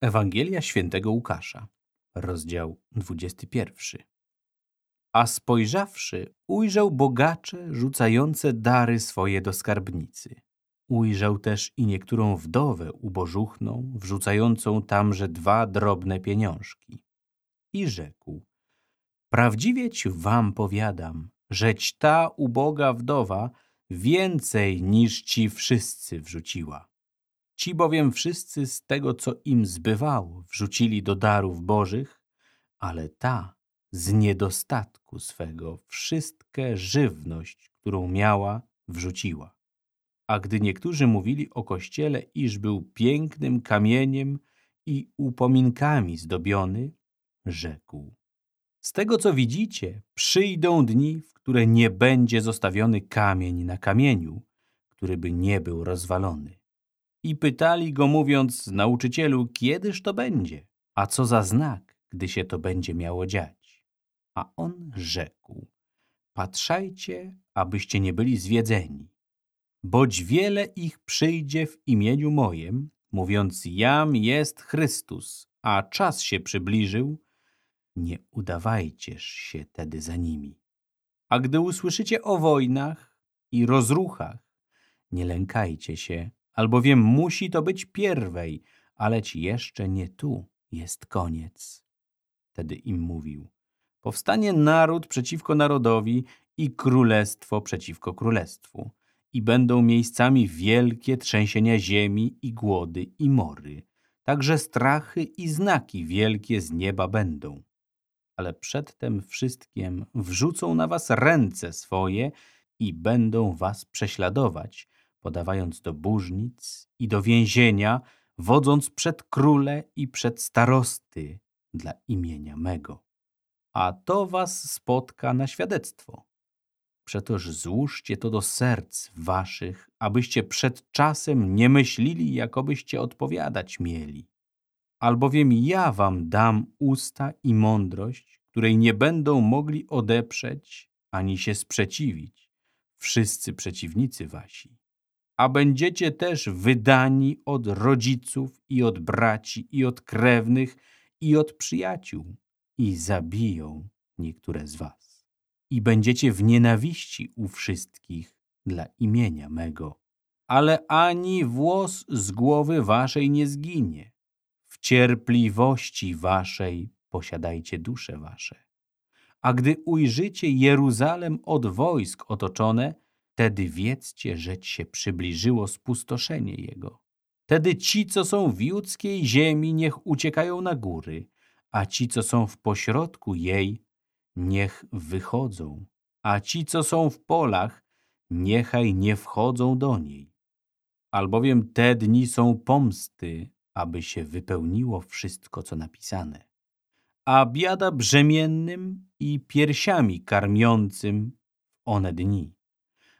Ewangelia świętego Łukasza, rozdział 21. A spojrzawszy, ujrzał bogacze rzucające dary swoje do skarbnicy. Ujrzał też i niektórą wdowę ubożuchną, wrzucającą tamże dwa drobne pieniążki. I rzekł, prawdziwie ci wam powiadam, żeć ta uboga wdowa więcej niż ci wszyscy wrzuciła. Ci bowiem wszyscy z tego, co im zbywało, wrzucili do darów bożych, ale ta z niedostatku swego wszystkę żywność, którą miała, wrzuciła. A gdy niektórzy mówili o kościele, iż był pięknym kamieniem i upominkami zdobiony, rzekł. Z tego, co widzicie, przyjdą dni, w które nie będzie zostawiony kamień na kamieniu, który by nie był rozwalony. I pytali go mówiąc, nauczycielu, kiedyż to będzie? A co za znak, gdy się to będzie miało dziać? A on rzekł, patrzajcie, abyście nie byli zwiedzeni. Boć wiele ich przyjdzie w imieniu mojem, mówiąc, jam jest Chrystus, a czas się przybliżył, nie udawajcież się tedy za nimi. A gdy usłyszycie o wojnach i rozruchach, nie lękajcie się, albowiem musi to być pierwej, aleć jeszcze nie tu jest koniec. Wtedy im mówił, powstanie naród przeciwko narodowi i królestwo przeciwko królestwu i będą miejscami wielkie trzęsienia ziemi i głody i mory, także strachy i znaki wielkie z nieba będą. Ale przedtem wszystkim wrzucą na was ręce swoje i będą was prześladować, podawając do burznic i do więzienia, wodząc przed króle i przed starosty dla imienia mego. A to was spotka na świadectwo. Przetoż złóżcie to do serc waszych, abyście przed czasem nie myśleli, jakobyście odpowiadać mieli. Albowiem ja wam dam usta i mądrość, której nie będą mogli odeprzeć ani się sprzeciwić wszyscy przeciwnicy wasi a będziecie też wydani od rodziców i od braci i od krewnych i od przyjaciół i zabiją niektóre z was. I będziecie w nienawiści u wszystkich dla imienia mego. Ale ani włos z głowy waszej nie zginie. W cierpliwości waszej posiadajcie dusze wasze. A gdy ujrzycie Jeruzalem od wojsk otoczone, Wtedy wiedzcie, że się przybliżyło spustoszenie jego. Wtedy ci, co są w judzkiej ziemi, niech uciekają na góry, a ci, co są w pośrodku jej, niech wychodzą, a ci, co są w polach, niechaj nie wchodzą do niej. Albowiem te dni są pomsty, aby się wypełniło wszystko, co napisane. A biada brzemiennym i piersiami karmiącym one dni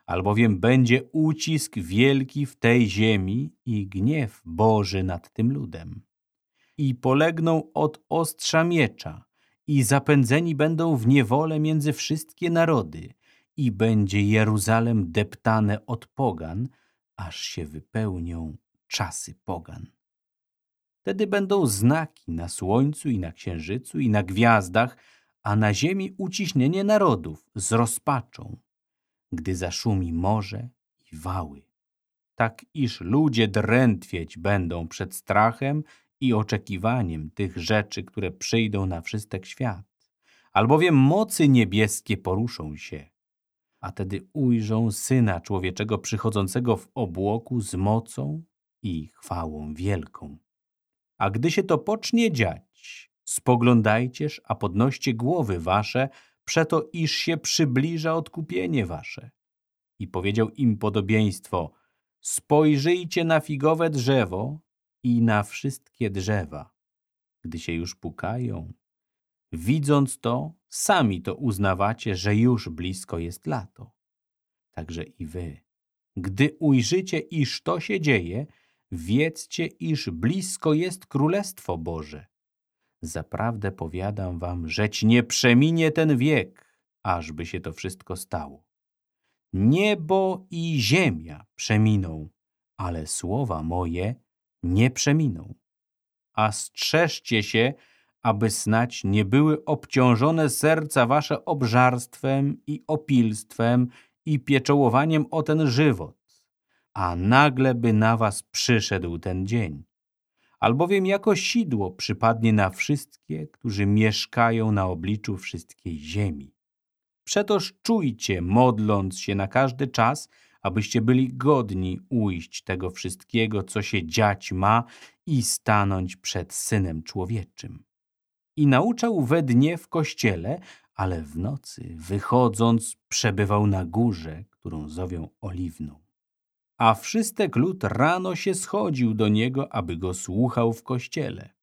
albowiem będzie ucisk wielki w tej ziemi i gniew Boży nad tym ludem. I polegną od ostrza miecza i zapędzeni będą w niewolę między wszystkie narody i będzie Jeruzalem deptane od pogan, aż się wypełnią czasy pogan. Wtedy będą znaki na słońcu i na księżycu i na gwiazdach, a na ziemi uciśnienie narodów z rozpaczą gdy zaszumi morze i wały. Tak iż ludzie drętwieć będą przed strachem i oczekiwaniem tych rzeczy, które przyjdą na wszystek świat. Albowiem mocy niebieskie poruszą się, a tedy ujrzą Syna Człowieczego przychodzącego w obłoku z mocą i chwałą wielką. A gdy się to pocznie dziać, spoglądajcież, a podnoście głowy wasze, przeto iż się przybliża odkupienie wasze. I powiedział im podobieństwo, spojrzyjcie na figowe drzewo i na wszystkie drzewa. Gdy się już pukają, widząc to, sami to uznawacie, że już blisko jest lato. Także i wy, gdy ujrzycie, iż to się dzieje, wiedzcie, iż blisko jest Królestwo Boże. Zaprawdę powiadam wam, żeć nie przeminie ten wiek, ażby się to wszystko stało. Niebo i ziemia przeminą, ale słowa moje nie przeminą. a strzeżcie się, aby snać nie były obciążone serca wasze obżarstwem i opilstwem i pieczołowaniem o ten żywot, a nagle by na was przyszedł ten dzień. Albowiem jako sidło przypadnie na wszystkie, którzy mieszkają na obliczu wszystkiej ziemi. Przetoż czujcie, modląc się na każdy czas, abyście byli godni ujść tego wszystkiego, co się dziać ma i stanąć przed Synem Człowieczym. I nauczał we dnie w kościele, ale w nocy, wychodząc, przebywał na górze, którą zowią Oliwną. A wszystek lud rano się schodził do niego, aby go słuchał w kościele.